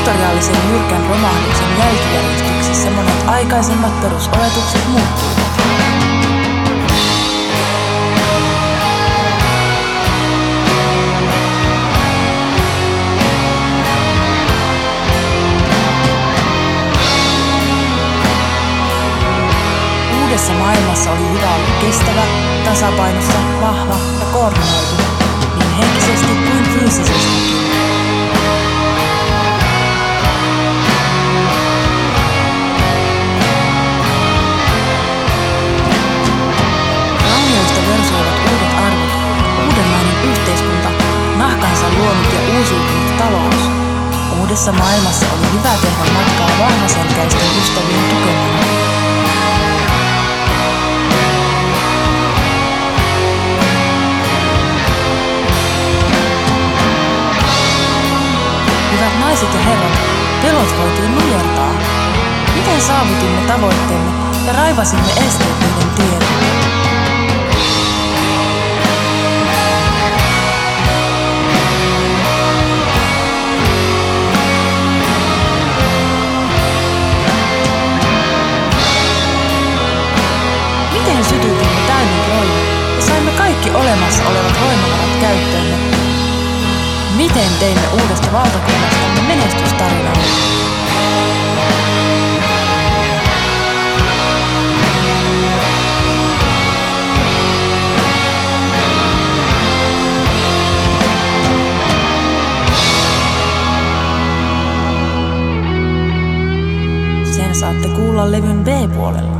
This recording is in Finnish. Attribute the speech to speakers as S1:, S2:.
S1: historiallisen jyrkän romahduksen jälkijärjestyksessä monet aikaisemmat perusoletukset muuttuivat. Uudessa maailmassa oli hyvä olla kestävä, tasapainossa, vahva ja koordinoitu, niin henkisesti kuin fyysisestikin. Uudessa maailmassa oli hyvä tehdä matkaa vahvaselkäisten ystävien tukemana. Hyvät naiset ja herrat, pelot voitiin nujertaa. Miten saavutimme tavoitteemme ja raivasimme esteet niiden tielle? Miten teimme uudesta valtakunnastamme menestystarinan? Sen saatte kuulla levyn B-puolella.